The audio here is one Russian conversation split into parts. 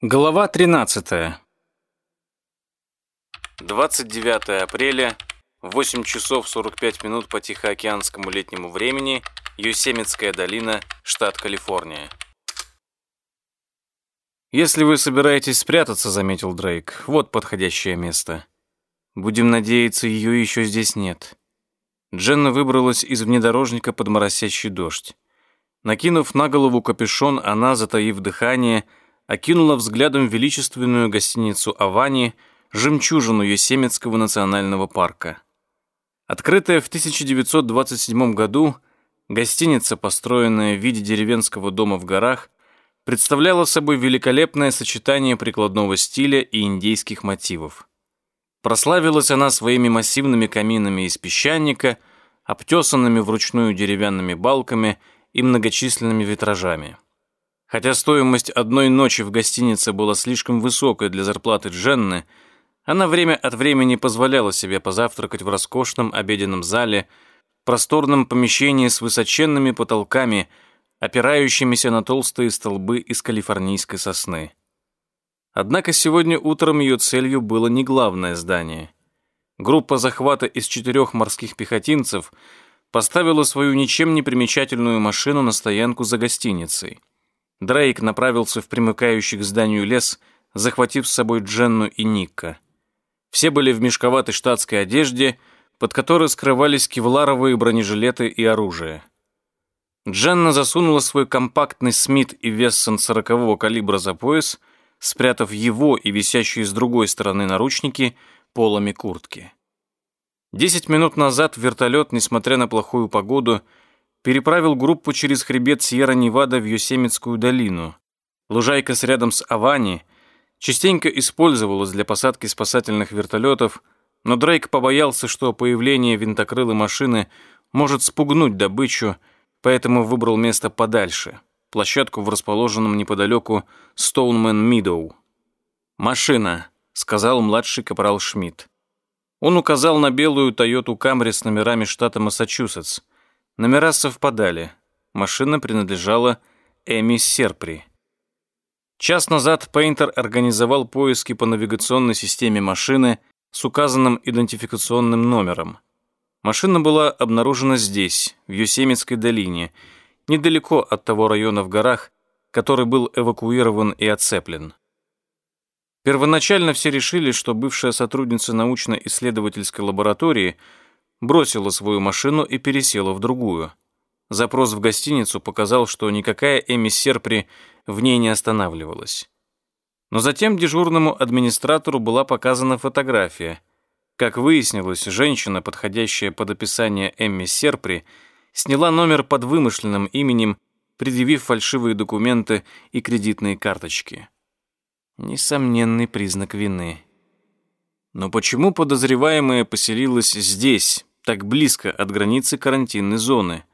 Глава 13. 29 апреля, 8 часов 45 минут по Тихоокеанскому летнему времени, Юсемитская долина, штат Калифорния. «Если вы собираетесь спрятаться», — заметил Дрейк, — «вот подходящее место. Будем надеяться, ее еще здесь нет». Дженна выбралась из внедорожника под моросящий дождь. Накинув на голову капюшон, она, затаив дыхание, — окинула взглядом величественную гостиницу «Авани», жемчужину Есемецкого национального парка. Открытая в 1927 году, гостиница, построенная в виде деревенского дома в горах, представляла собой великолепное сочетание прикладного стиля и индейских мотивов. Прославилась она своими массивными каминами из песчаника, обтесанными вручную деревянными балками и многочисленными витражами. Хотя стоимость одной ночи в гостинице была слишком высокой для зарплаты Дженны, она время от времени позволяла себе позавтракать в роскошном обеденном зале, просторном помещении с высоченными потолками, опирающимися на толстые столбы из калифорнийской сосны. Однако сегодня утром ее целью было не главное здание. Группа захвата из четырех морских пехотинцев поставила свою ничем не примечательную машину на стоянку за гостиницей. Дрейк направился в примыкающий к зданию лес, захватив с собой Дженну и Никка. Все были в мешковатой штатской одежде, под которой скрывались кевларовые бронежилеты и оружие. Дженна засунула свой компактный Смит и Вессон 40-го калибра за пояс, спрятав его и висящие с другой стороны наручники полами куртки. Десять минут назад вертолет, несмотря на плохую погоду, переправил группу через хребет Сьерра-Невада в Йосемитскую долину. Лужайка с рядом с Авани частенько использовалась для посадки спасательных вертолетов, но Дрейк побоялся, что появление винтокрылой машины может спугнуть добычу, поэтому выбрал место подальше, площадку в расположенном неподалеку Стоунмен Мидоу. «Машина», — сказал младший капрал Шмидт. Он указал на белую Тойоту Камри с номерами штата Массачусетс. Номера совпадали. Машина принадлежала Эми Серпри. Час назад Пейнтер организовал поиски по навигационной системе машины с указанным идентификационным номером. Машина была обнаружена здесь, в Юсемитской долине, недалеко от того района в горах, который был эвакуирован и оцеплен. Первоначально все решили, что бывшая сотрудница научно-исследовательской лаборатории – бросила свою машину и пересела в другую. Запрос в гостиницу показал, что никакая Эми Серпри в ней не останавливалась. Но затем дежурному администратору была показана фотография. Как выяснилось, женщина, подходящая под описание Эмми Серпри, сняла номер под вымышленным именем, предъявив фальшивые документы и кредитные карточки. Несомненный признак вины. Но почему подозреваемая поселилась здесь, так близко от границы карантинной зоны.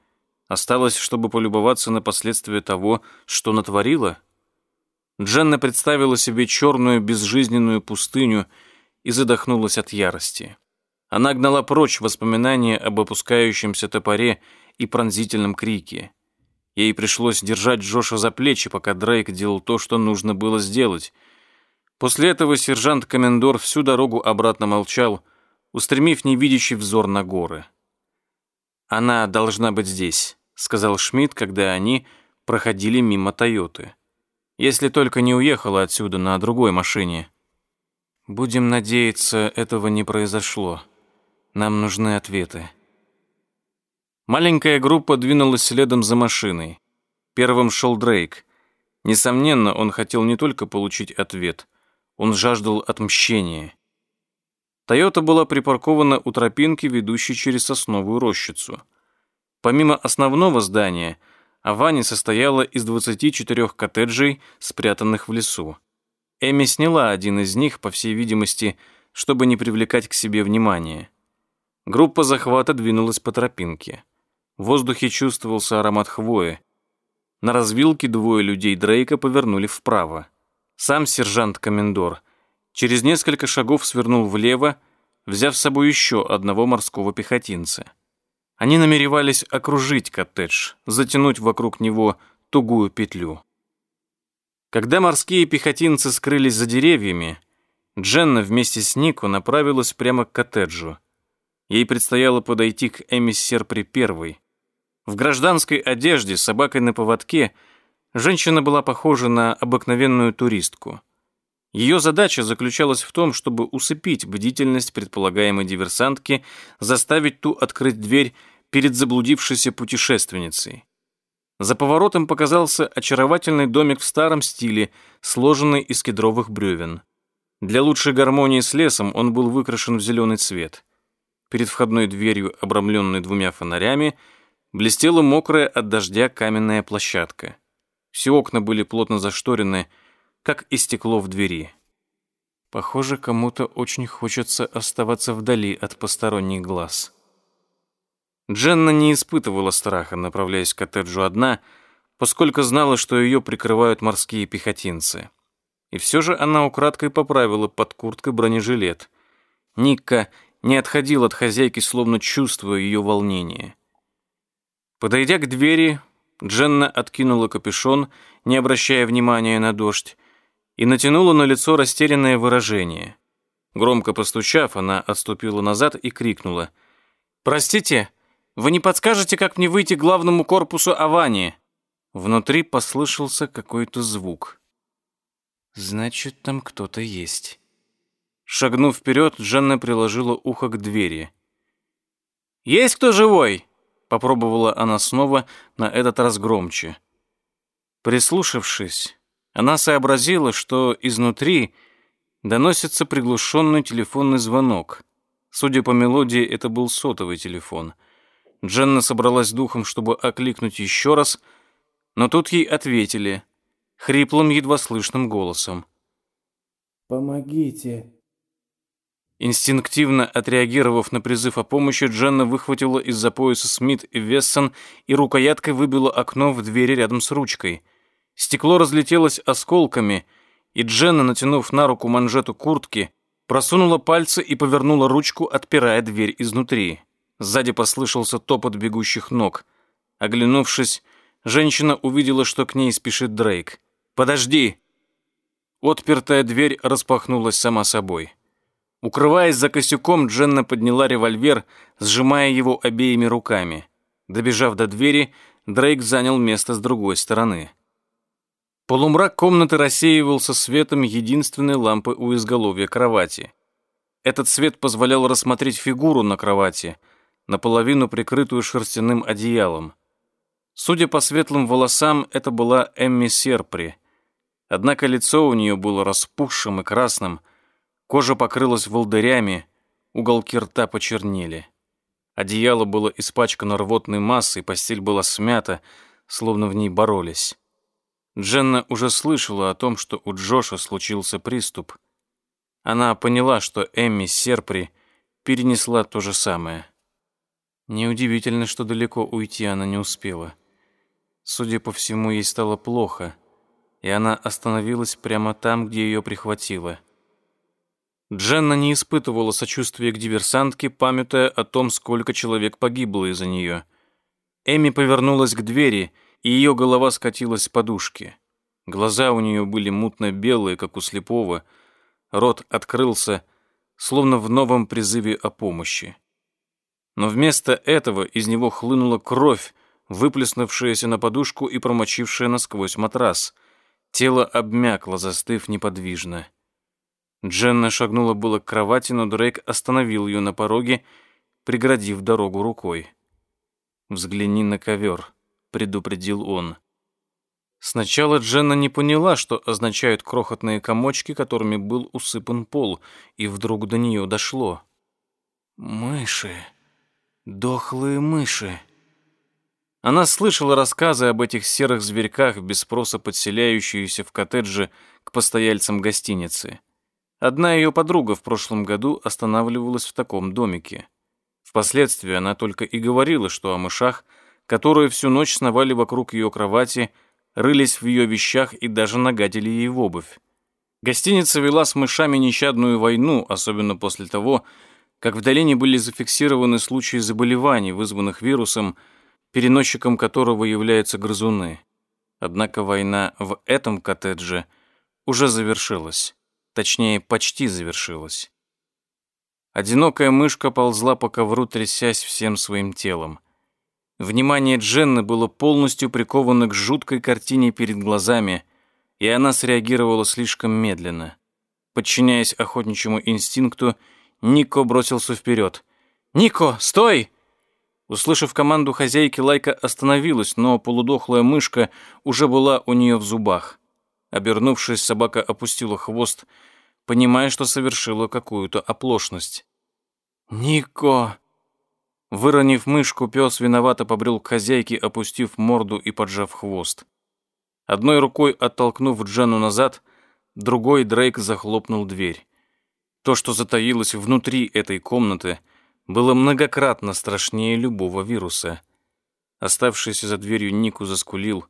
Осталось, чтобы полюбоваться на последствия того, что натворила. Дженна представила себе черную безжизненную пустыню и задохнулась от ярости. Она гнала прочь воспоминания об опускающемся топоре и пронзительном крике. Ей пришлось держать Джоша за плечи, пока Дрейк делал то, что нужно было сделать. После этого сержант-комендор всю дорогу обратно молчал, устремив невидящий взор на горы. «Она должна быть здесь», — сказал Шмидт, когда они проходили мимо Тойоты. «Если только не уехала отсюда на другой машине». «Будем надеяться, этого не произошло. Нам нужны ответы». Маленькая группа двинулась следом за машиной. Первым шел Дрейк. Несомненно, он хотел не только получить ответ, он жаждал отмщения. Тойота была припаркована у тропинки, ведущей через сосновую рощицу. Помимо основного здания, Авани состояла из 24 коттеджей, спрятанных в лесу. Эми сняла один из них, по всей видимости, чтобы не привлекать к себе внимания. Группа захвата двинулась по тропинке. В воздухе чувствовался аромат хвои. На развилке двое людей Дрейка повернули вправо. Сам сержант-комендор Через несколько шагов свернул влево, взяв с собой еще одного морского пехотинца. Они намеревались окружить коттедж, затянуть вокруг него тугую петлю. Когда морские пехотинцы скрылись за деревьями, Дженна вместе с Нико направилась прямо к коттеджу. Ей предстояло подойти к эмиссер при первой. В гражданской одежде, с собакой на поводке, женщина была похожа на обыкновенную туристку. Ее задача заключалась в том, чтобы усыпить бдительность предполагаемой диверсантки, заставить ту открыть дверь перед заблудившейся путешественницей. За поворотом показался очаровательный домик в старом стиле, сложенный из кедровых бревен. Для лучшей гармонии с лесом он был выкрашен в зеленый цвет. Перед входной дверью, обрамленной двумя фонарями, блестела мокрая от дождя каменная площадка. Все окна были плотно зашторены, как и стекло в двери. Похоже, кому-то очень хочется оставаться вдали от посторонних глаз. Дженна не испытывала страха, направляясь к коттеджу одна, поскольку знала, что ее прикрывают морские пехотинцы. И все же она украдкой поправила под курткой бронежилет. Никка не отходил от хозяйки, словно чувствуя ее волнение. Подойдя к двери, Дженна откинула капюшон, не обращая внимания на дождь, и натянула на лицо растерянное выражение. Громко постучав, она отступила назад и крикнула. «Простите, вы не подскажете, как мне выйти к главному корпусу Авани?» Внутри послышался какой-то звук. «Значит, там кто-то есть». Шагнув вперед, Жанна приложила ухо к двери. «Есть кто живой?» Попробовала она снова, на этот раз громче. Прислушавшись, она сообразила, что изнутри доносится приглушенный телефонный звонок. Судя по мелодии, это был сотовый телефон. Дженна собралась духом, чтобы окликнуть еще раз, но тут ей ответили хриплым, едва слышным голосом. «Помогите!» Инстинктивно отреагировав на призыв о помощи, Дженна выхватила из-за пояса Смит и Вессон и рукояткой выбила окно в двери рядом с ручкой. Стекло разлетелось осколками, и Дженна, натянув на руку манжету куртки, просунула пальцы и повернула ручку, отпирая дверь изнутри. Сзади послышался топот бегущих ног. Оглянувшись, женщина увидела, что к ней спешит Дрейк. «Подожди!» Отпертая дверь распахнулась сама собой. Укрываясь за косяком, Дженна подняла револьвер, сжимая его обеими руками. Добежав до двери, Дрейк занял место с другой стороны. Полумрак комнаты рассеивался светом единственной лампы у изголовья кровати. Этот свет позволял рассмотреть фигуру на кровати, наполовину прикрытую шерстяным одеялом. Судя по светлым волосам, это была Эмми Серпри. Однако лицо у нее было распухшим и красным – Кожа покрылась волдырями, уголки рта почернели. Одеяло было испачкано рвотной массой, постель была смята, словно в ней боролись. Дженна уже слышала о том, что у Джоша случился приступ. Она поняла, что Эмми Серпри перенесла то же самое. Неудивительно, что далеко уйти она не успела. Судя по всему, ей стало плохо, и она остановилась прямо там, где ее прихватило. Дженна не испытывала сочувствия к диверсантке, памятая о том, сколько человек погибло из-за нее. Эми повернулась к двери, и ее голова скатилась с подушки. Глаза у нее были мутно-белые, как у слепого. Рот открылся, словно в новом призыве о помощи. Но вместо этого из него хлынула кровь, выплеснувшаяся на подушку и промочившая насквозь матрас. Тело обмякло, застыв неподвижно. Дженна шагнула было к кровати, но Дрейк остановил ее на пороге, преградив дорогу рукой. «Взгляни на ковер», — предупредил он. Сначала Дженна не поняла, что означают крохотные комочки, которыми был усыпан пол, и вдруг до нее дошло. «Мыши! Дохлые мыши!» Она слышала рассказы об этих серых зверьках, без спроса подселяющиеся в коттедже к постояльцам гостиницы. Одна ее подруга в прошлом году останавливалась в таком домике. Впоследствии она только и говорила, что о мышах, которые всю ночь сновали вокруг ее кровати, рылись в ее вещах и даже нагадили ей в обувь. Гостиница вела с мышами нещадную войну, особенно после того, как в долине были зафиксированы случаи заболеваний, вызванных вирусом, переносчиком которого являются грызуны. Однако война в этом коттедже уже завершилась. Точнее, почти завершилась. Одинокая мышка ползла по ковру, трясясь всем своим телом. Внимание Дженны было полностью приковано к жуткой картине перед глазами, и она среагировала слишком медленно. Подчиняясь охотничьему инстинкту, Нико бросился вперед. «Нико, стой!» Услышав команду хозяйки, Лайка остановилась, но полудохлая мышка уже была у нее в зубах. Обернувшись, собака опустила хвост, понимая, что совершила какую-то оплошность. «Нико!» Выронив мышку, пес виновато побрел к хозяйке, опустив морду и поджав хвост. Одной рукой оттолкнув Джену назад, другой Дрейк захлопнул дверь. То, что затаилось внутри этой комнаты, было многократно страшнее любого вируса. Оставшийся за дверью Нику заскулил,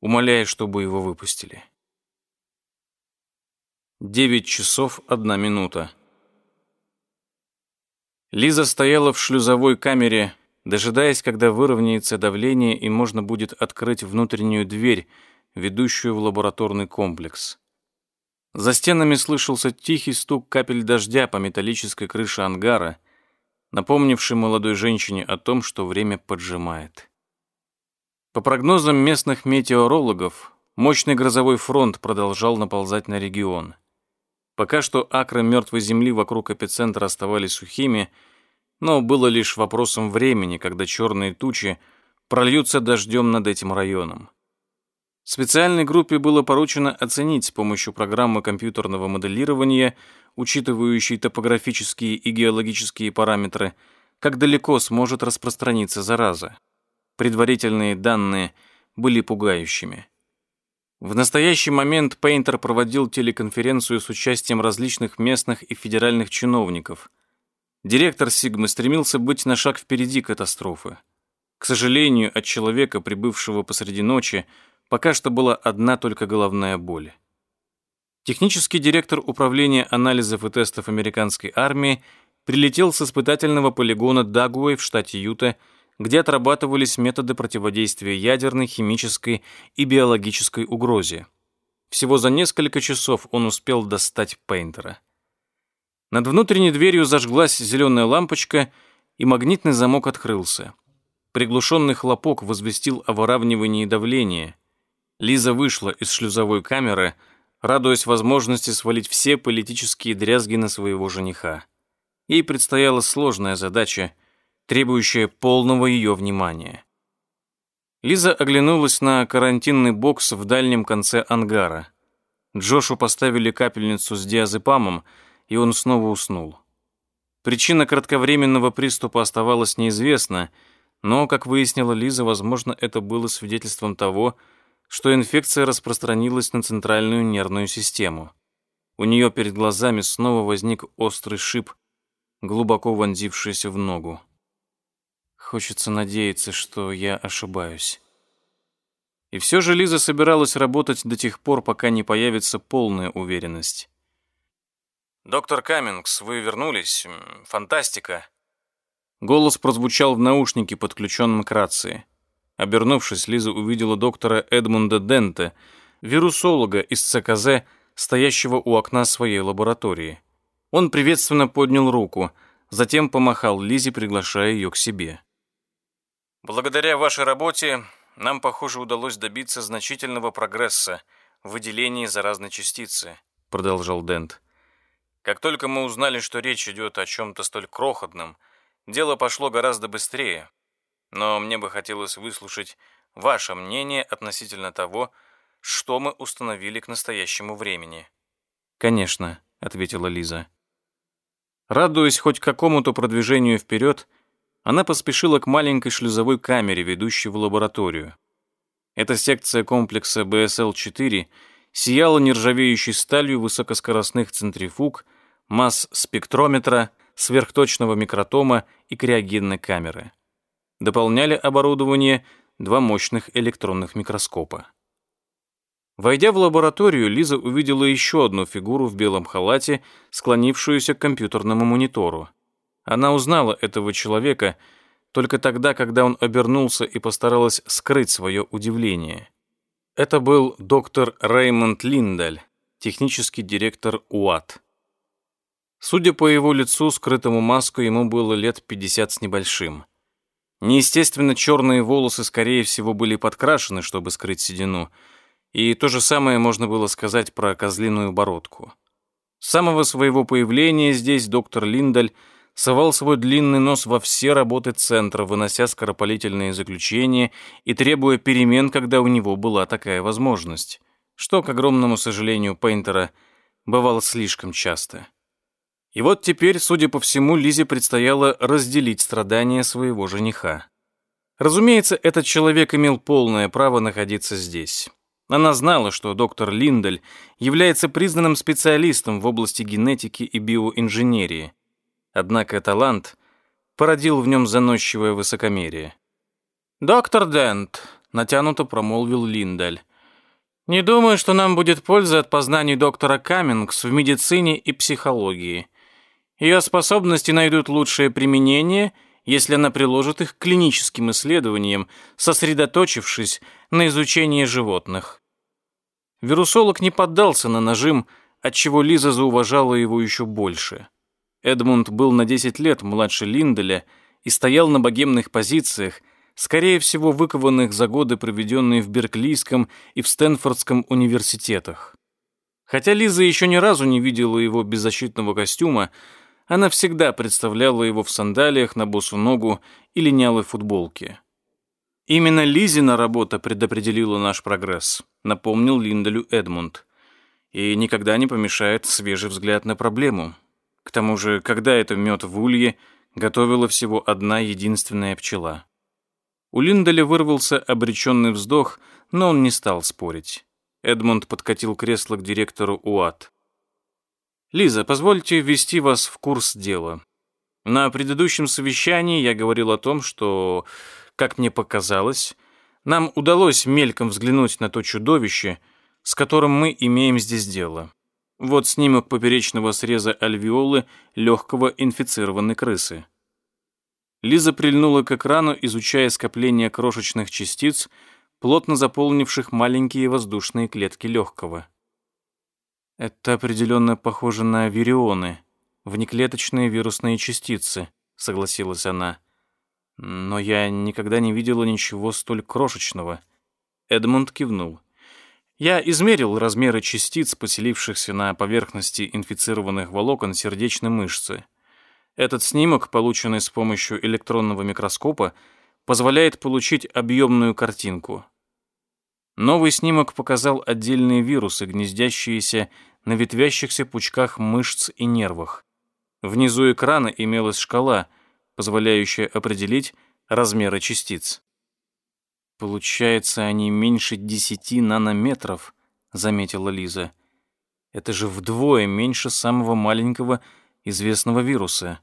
умоляя, чтобы его выпустили. Девять часов одна минута. Лиза стояла в шлюзовой камере, дожидаясь, когда выровняется давление и можно будет открыть внутреннюю дверь, ведущую в лабораторный комплекс. За стенами слышался тихий стук капель дождя по металлической крыше ангара, напомнивший молодой женщине о том, что время поджимает. По прогнозам местных метеорологов, мощный грозовой фронт продолжал наползать на регион. Пока что акры мертвой земли вокруг эпицентра оставались сухими, но было лишь вопросом времени, когда черные тучи прольются дождем над этим районом. Специальной группе было поручено оценить с помощью программы компьютерного моделирования, учитывающей топографические и геологические параметры, как далеко сможет распространиться зараза. Предварительные данные были пугающими. В настоящий момент Пейнтер проводил телеконференцию с участием различных местных и федеральных чиновников. Директор Сигмы стремился быть на шаг впереди катастрофы. К сожалению, от человека, прибывшего посреди ночи, пока что была одна только головная боль. Технический директор управления анализов и тестов американской армии прилетел с испытательного полигона Дагуэй в штате Юта, где отрабатывались методы противодействия ядерной, химической и биологической угрозе. Всего за несколько часов он успел достать Пейнтера. Над внутренней дверью зажглась зеленая лампочка, и магнитный замок открылся. Приглушенный хлопок возвестил о выравнивании давления. Лиза вышла из шлюзовой камеры, радуясь возможности свалить все политические дрязги на своего жениха. Ей предстояла сложная задача, требующая полного ее внимания. Лиза оглянулась на карантинный бокс в дальнем конце ангара. Джошу поставили капельницу с диазепамом, и он снова уснул. Причина кратковременного приступа оставалась неизвестна, но, как выяснила Лиза, возможно, это было свидетельством того, что инфекция распространилась на центральную нервную систему. У нее перед глазами снова возник острый шип, глубоко вонзившийся в ногу. Хочется надеяться, что я ошибаюсь. И все же Лиза собиралась работать до тех пор, пока не появится полная уверенность. «Доктор Каммингс, вы вернулись? Фантастика!» Голос прозвучал в наушнике, подключенном к рации. Обернувшись, Лиза увидела доктора Эдмунда Денте, вирусолога из ЦКЗ, стоящего у окна своей лаборатории. Он приветственно поднял руку, затем помахал Лизе, приглашая ее к себе. «Благодаря вашей работе нам, похоже, удалось добиться значительного прогресса в выделении заразной частицы», продолжал Дент. «Как только мы узнали, что речь идет о чем-то столь крохотном, дело пошло гораздо быстрее, но мне бы хотелось выслушать ваше мнение относительно того, что мы установили к настоящему времени». «Конечно», — ответила Лиза. Радуясь хоть какому-то продвижению вперед, она поспешила к маленькой шлюзовой камере, ведущей в лабораторию. Эта секция комплекса БСЛ-4 сияла нержавеющей сталью высокоскоростных центрифуг, масс спектрометра, сверхточного микротома и криогенной камеры. Дополняли оборудование два мощных электронных микроскопа. Войдя в лабораторию, Лиза увидела еще одну фигуру в белом халате, склонившуюся к компьютерному монитору. Она узнала этого человека только тогда, когда он обернулся и постаралась скрыть свое удивление. Это был доктор Реймонд Линдаль, технический директор УАТ. Судя по его лицу, скрытому маску, ему было лет 50 с небольшим. Неестественно черные волосы, скорее всего, были подкрашены, чтобы скрыть седину, и то же самое можно было сказать про козлиную бородку. С самого своего появления здесь доктор Линдаль совал свой длинный нос во все работы центра, вынося скоропалительные заключения и требуя перемен, когда у него была такая возможность, что, к огромному сожалению Пейнтера, бывало слишком часто. И вот теперь, судя по всему, Лизе предстояло разделить страдания своего жениха. Разумеется, этот человек имел полное право находиться здесь. Она знала, что доктор Линдель является признанным специалистом в области генетики и биоинженерии. Однако талант породил в нем заносчивое высокомерие. «Доктор Дент», — натянуто промолвил Линдель, «не думаю, что нам будет польза от познаний доктора Каммингс в медицине и психологии. Ее способности найдут лучшее применение, если она приложит их к клиническим исследованиям, сосредоточившись на изучении животных. Вирусолог не поддался на нажим, отчего Лиза зауважала его еще больше. Эдмунд был на 10 лет младше Линделя и стоял на богемных позициях, скорее всего, выкованных за годы, проведенные в Берклийском и в Стэнфордском университетах. Хотя Лиза еще ни разу не видела его беззащитного костюма, она всегда представляла его в сандалиях на босу ногу и линялой футболке. Именно Лизина работа предопределила наш прогресс, напомнил Линдалю Эдмунд. И никогда не помешает свежий взгляд на проблему. К тому же, когда это мед в улье, готовила всего одна единственная пчела. У Линдаля вырвался обреченный вздох, но он не стал спорить. Эдмунд подкатил кресло к директору УАТ. Лиза, позвольте ввести вас в курс дела. На предыдущем совещании я говорил о том, что, как мне показалось, нам удалось мельком взглянуть на то чудовище, с которым мы имеем здесь дело. Вот снимок поперечного среза альвеолы легкого инфицированной крысы. Лиза прильнула к экрану, изучая скопление крошечных частиц, плотно заполнивших маленькие воздушные клетки легкого. Это определенно похоже на вирионы, внеклеточные вирусные частицы, согласилась она. Но я никогда не видела ничего столь крошечного. Эдмунд кивнул. Я измерил размеры частиц, поселившихся на поверхности инфицированных волокон сердечной мышцы. Этот снимок, полученный с помощью электронного микроскопа, позволяет получить объемную картинку. Новый снимок показал отдельные вирусы, гнездящиеся на ветвящихся пучках мышц и нервах. Внизу экрана имелась шкала, позволяющая определить размеры частиц. «Получается, они меньше десяти нанометров», — заметила Лиза. «Это же вдвое меньше самого маленького известного вируса».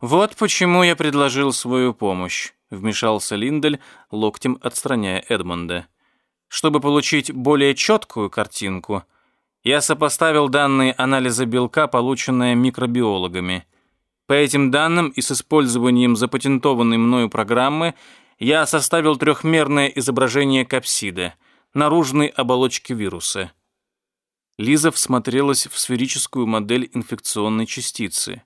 «Вот почему я предложил свою помощь», — вмешался Линдель, локтем отстраняя Эдмонда. Чтобы получить более четкую картинку, я сопоставил данные анализа белка, полученные микробиологами. По этим данным и с использованием запатентованной мною программы я составил трехмерное изображение капсида, наружной оболочки вируса. Лиза всмотрелась в сферическую модель инфекционной частицы.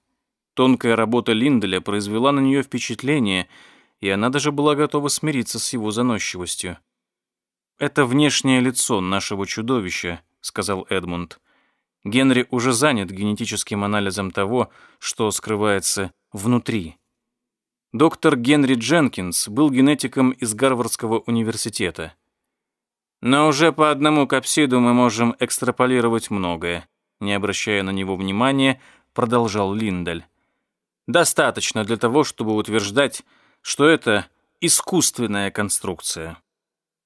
Тонкая работа Линделя произвела на нее впечатление, и она даже была готова смириться с его заносчивостью. «Это внешнее лицо нашего чудовища», — сказал Эдмунд. «Генри уже занят генетическим анализом того, что скрывается внутри». Доктор Генри Дженкинс был генетиком из Гарвардского университета. «Но уже по одному капсиду мы можем экстраполировать многое», не обращая на него внимания, продолжал Линдаль. «Достаточно для того, чтобы утверждать, что это искусственная конструкция».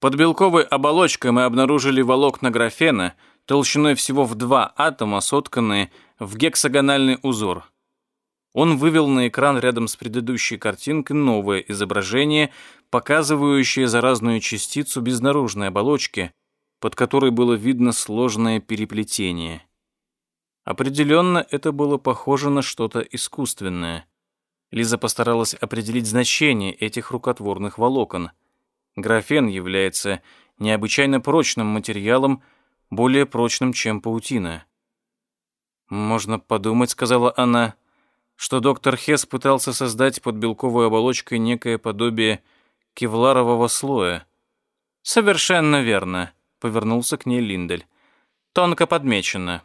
Под белковой оболочкой мы обнаружили волокна графена толщиной всего в два атома, сотканные в гексагональный узор. Он вывел на экран рядом с предыдущей картинкой новое изображение, показывающее заразную частицу без наружной оболочки, под которой было видно сложное переплетение. Определенно, это было похоже на что-то искусственное. Лиза постаралась определить значение этих рукотворных волокон – Графен является необычайно прочным материалом, более прочным, чем паутина. «Можно подумать», — сказала она, — «что доктор Хесс пытался создать под белковой оболочкой некое подобие кевларового слоя». «Совершенно верно», — повернулся к ней Линдель. «Тонко подмечено.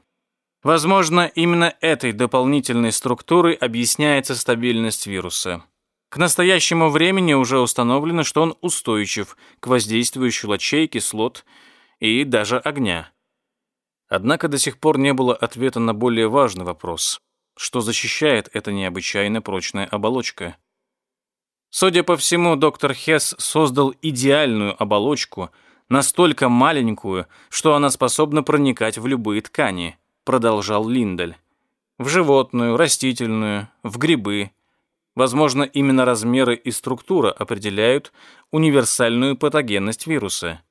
Возможно, именно этой дополнительной структурой объясняется стабильность вируса. К настоящему времени уже установлено, что он устойчив к воздействию лучей, кислот и даже огня. Однако до сих пор не было ответа на более важный вопрос. Что защищает эта необычайно прочная оболочка? Судя по всему, доктор Хесс создал идеальную оболочку, настолько маленькую, что она способна проникать в любые ткани, продолжал Линдель. В животную, растительную, в грибы, Возможно, именно размеры и структура определяют универсальную патогенность вируса.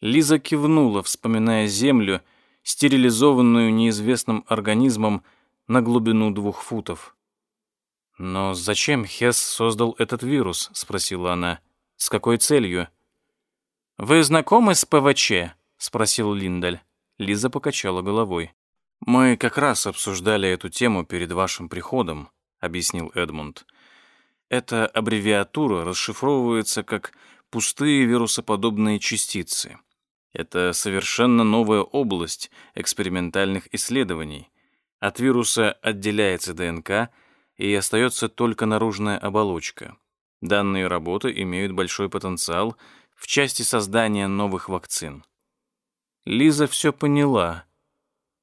Лиза кивнула, вспоминая Землю, стерилизованную неизвестным организмом на глубину двух футов. «Но зачем Хесс создал этот вирус?» — спросила она. «С какой целью?» «Вы знакомы с ПВЧ?» — спросил Линдаль. Лиза покачала головой. «Мы как раз обсуждали эту тему перед вашим приходом. — объяснил Эдмунд. «Эта аббревиатура расшифровывается как «пустые вирусоподобные частицы». Это совершенно новая область экспериментальных исследований. От вируса отделяется ДНК, и остается только наружная оболочка. Данные работы имеют большой потенциал в части создания новых вакцин. Лиза все поняла.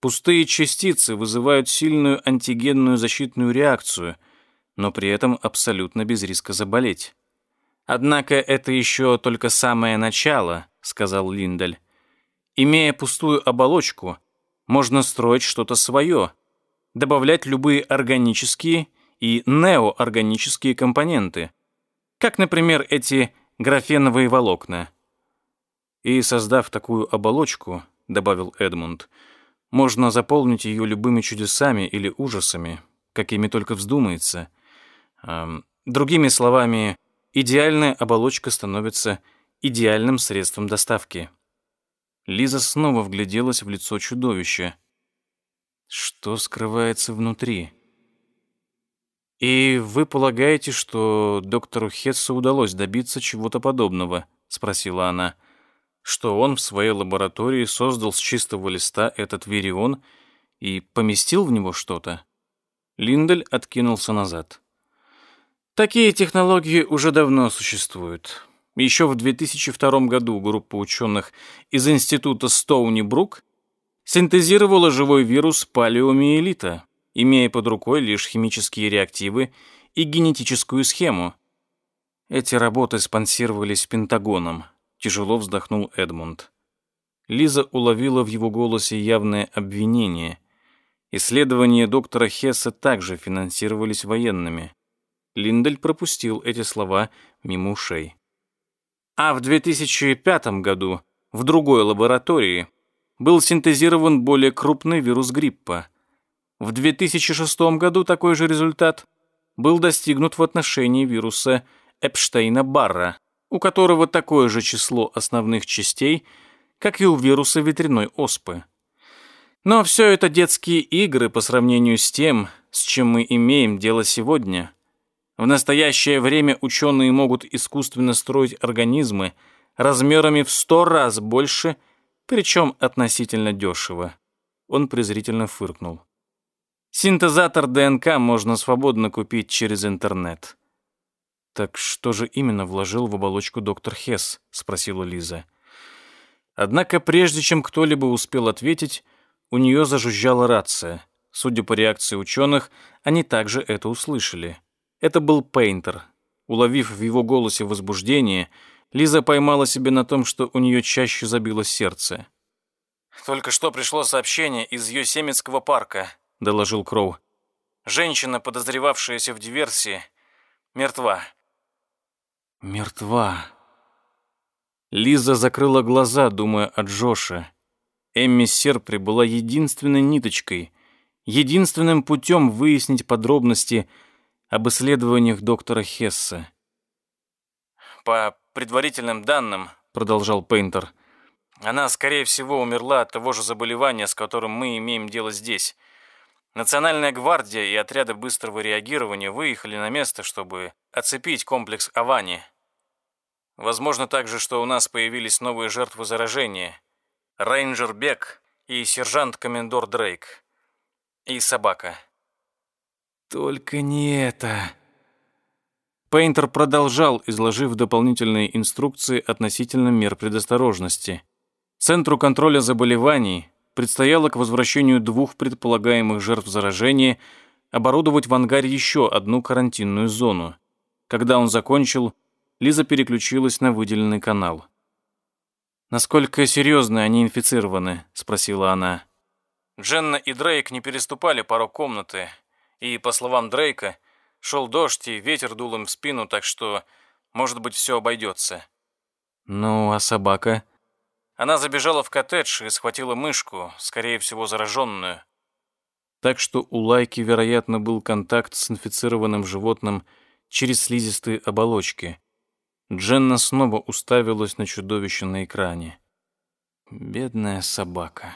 Пустые частицы вызывают сильную антигенную защитную реакцию, но при этом абсолютно без риска заболеть. «Однако это еще только самое начало», — сказал Линдель. «Имея пустую оболочку, можно строить что-то свое, добавлять любые органические и неоорганические компоненты, как, например, эти графеновые волокна». «И создав такую оболочку», — добавил Эдмунд, — можно заполнить ее любыми чудесами или ужасами, какими только вздумается. Другими словами, идеальная оболочка становится идеальным средством доставки. Лиза снова вгляделась в лицо чудовища. Что скрывается внутри? «И вы полагаете, что доктору Хетсу удалось добиться чего-то подобного?» — спросила она что он в своей лаборатории создал с чистого листа этот вирион и поместил в него что-то. Линдель откинулся назад. Такие технологии уже давно существуют. Еще в 2002 году группа ученых из института Стоуни-Брук синтезировала живой вирус палеомиелита, имея под рукой лишь химические реактивы и генетическую схему. Эти работы спонсировались Пентагоном, Тяжело вздохнул Эдмунд. Лиза уловила в его голосе явное обвинение. Исследования доктора Хесса также финансировались военными. Линдель пропустил эти слова мимо ушей. А в 2005 году в другой лаборатории был синтезирован более крупный вирус гриппа. В 2006 году такой же результат был достигнут в отношении вируса Эпштейна-Барра у которого такое же число основных частей, как и у вируса ветряной оспы. Но все это детские игры по сравнению с тем, с чем мы имеем дело сегодня. В настоящее время ученые могут искусственно строить организмы размерами в сто раз больше, причем относительно дешево. Он презрительно фыркнул. Синтезатор ДНК можно свободно купить через интернет. «Так что же именно вложил в оболочку доктор Хесс?» — спросила Лиза. Однако прежде чем кто-либо успел ответить, у нее зажужжала рация. Судя по реакции ученых, они также это услышали. Это был Пейнтер. Уловив в его голосе возбуждение, Лиза поймала себе на том, что у нее чаще забилось сердце. «Только что пришло сообщение из Йосемитского парка», — доложил Кроу. «Женщина, подозревавшаяся в диверсии, мертва мертва. Лиза закрыла глаза, думая о Джоше. Эмми Серпри была единственной ниточкой, единственным путем выяснить подробности об исследованиях доктора Хесса. «По предварительным данным», — продолжал Пейнтер. Она, скорее всего, умерла от того же заболевания, с которым мы имеем дело здесь. Национальная гвардия и отряды быстрого реагирования выехали на место, чтобы оцепить комплекс Авани. Возможно также, что у нас появились новые жертвы заражения. Рейнджер Бек и сержант-комендор Дрейк. И собака. Только не это. Пейнтер продолжал, изложив дополнительные инструкции относительно мер предосторожности. Центру контроля заболеваний предстояло к возвращению двух предполагаемых жертв заражения оборудовать в ангаре еще одну карантинную зону. Когда он закончил, Лиза переключилась на выделенный канал. «Насколько серьезно они инфицированы?» — спросила она. Дженна и Дрейк не переступали порог комнаты, и, по словам Дрейка, шел дождь и ветер дул им в спину, так что, может быть, все обойдется. «Ну, а собака?» Она забежала в коттедж и схватила мышку, скорее всего, зараженную. Так что у Лайки, вероятно, был контакт с инфицированным животным через слизистые оболочки. Дженна снова уставилась на чудовище на экране. Бедная собака.